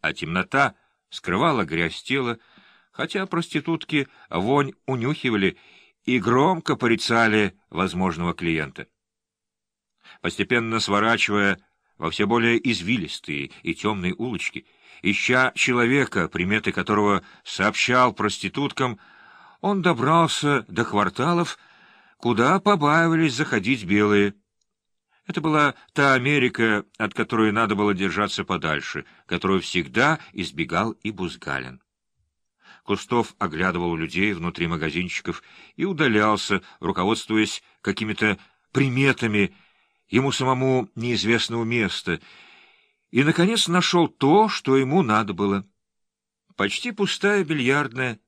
а темнота скрывала грязь тела, хотя проститутки вонь унюхивали и громко порицали возможного клиента. Постепенно сворачивая во все более извилистые и темные улочки, ища человека, приметы которого сообщал проституткам, он добрался до кварталов, куда побаивались заходить белые. Это была та Америка, от которой надо было держаться подальше, которую всегда избегал и Бузгалин. Кустов оглядывал людей внутри магазинчиков и удалялся, руководствуясь какими-то приметами ему самому неизвестного места, и, наконец, нашел то, что ему надо было. Почти пустая бильярдная,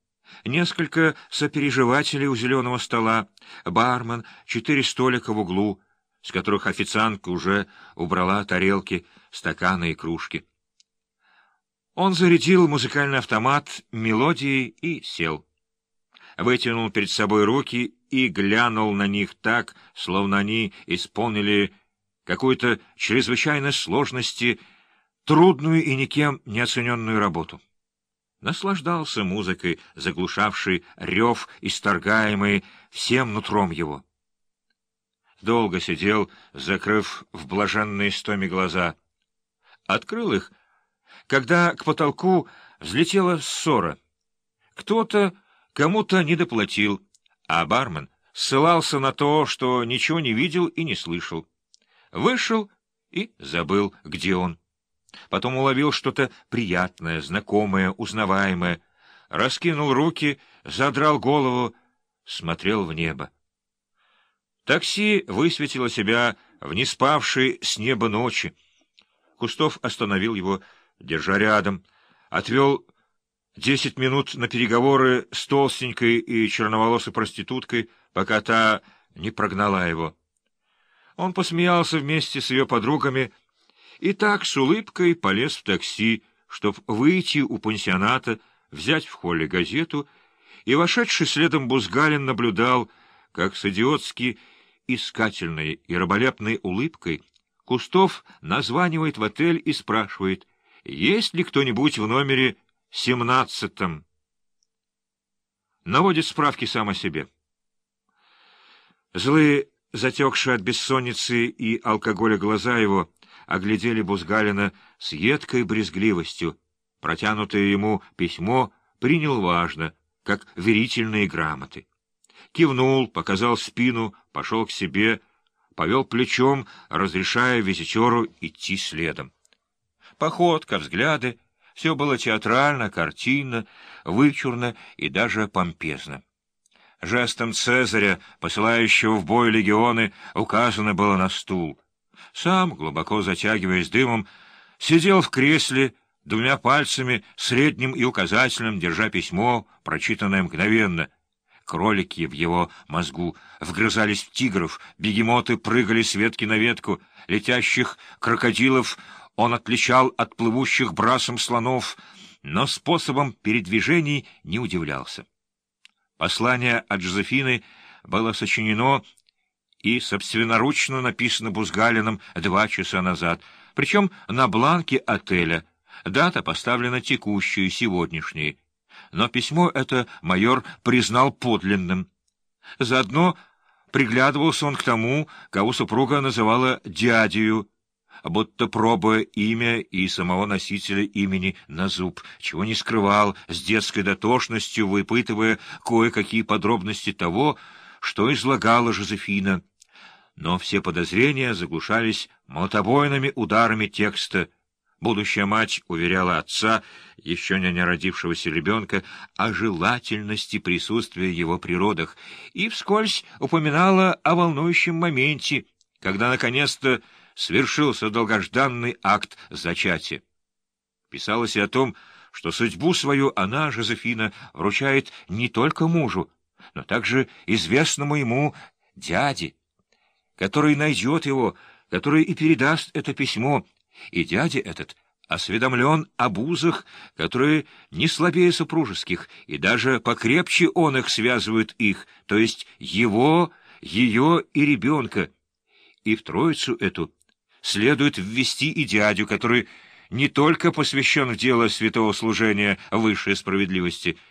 несколько сопереживателей у зеленого стола, бармен, четыре столика в углу, с которых официантка уже убрала тарелки, стаканы и кружки. Он зарядил музыкальный автомат мелодией и сел. Вытянул перед собой руки и глянул на них так, словно они исполнили какую-то чрезвычайной сложности, трудную и никем не оцененную работу. Наслаждался музыкой, заглушавшей рев, исторгаемый всем нутром его. Долго сидел, закрыв в блаженные стоме глаза. Открыл их — когда к потолку взлетела ссора. Кто-то кому-то недоплатил, а бармен ссылался на то, что ничего не видел и не слышал. Вышел и забыл, где он. Потом уловил что-то приятное, знакомое, узнаваемое, раскинул руки, задрал голову, смотрел в небо. Такси высветило себя в неспавшей с неба ночи. Кустов остановил его, держа рядом, отвел десять минут на переговоры с толстенькой и черноволосой проституткой, пока та не прогнала его. Он посмеялся вместе с ее подругами и так с улыбкой полез в такси, чтобы выйти у пансионата, взять в холле газету, и, вошедший следом Бузгалин, наблюдал, как с идиотски искательной и раболепной улыбкой Кустов названивает в отель и спрашивает — есть ли кто-нибудь в номере семнадцатом? Наводит справки сам о себе. Злые, затекшие от бессонницы и алкоголя глаза его, оглядели Бузгалина с едкой брезгливостью. Протянутое ему письмо принял важно, как верительные грамоты. Кивнул, показал спину, пошел к себе, повел плечом, разрешая визитеру идти следом. Походка, взгляды — все было театрально, картинно, вычурно и даже помпезно. Жестом Цезаря, посылающего в бой легионы, указано было на стул. Сам, глубоко затягиваясь дымом, сидел в кресле, двумя пальцами, средним и указательным, держа письмо, прочитанное мгновенно. Кролики в его мозгу вгрызались в тигров, бегемоты прыгали с ветки на ветку, летящих крокодилов он отличал от плывущих брасом слонов, но способом передвижений не удивлялся. Послание от Жозефины было сочинено и собственноручно написано Бузгалином два часа назад, причем на бланке отеля. Дата поставлена текущая, сегодняшняя. Но письмо это майор признал подлинным. Заодно приглядывался он к тому, кого супруга называла дядею, будто пробуя имя и самого носителя имени на зуб, чего не скрывал, с детской дотошностью выпытывая кое-какие подробности того, что излагала Жозефина. Но все подозрения заглушались молотобойными ударами текста. Будущая мать уверяла отца, еще не родившегося ребенка, о желательности присутствия его при родах и вскользь упоминала о волнующем моменте, когда наконец-то свершился долгожданный акт зачатия. Писалось и о том, что судьбу свою она, Жозефина, вручает не только мужу, но также известному ему дяде, который найдет его, который и передаст это письмо, и дядя этот осведомлен об узах, которые не слабее супружеских, и даже покрепче он их связывают их, то есть его, ее и ребенка, и в троицу эту следует ввести и дядю, который не только посвящен в дело святого служения высшей справедливости —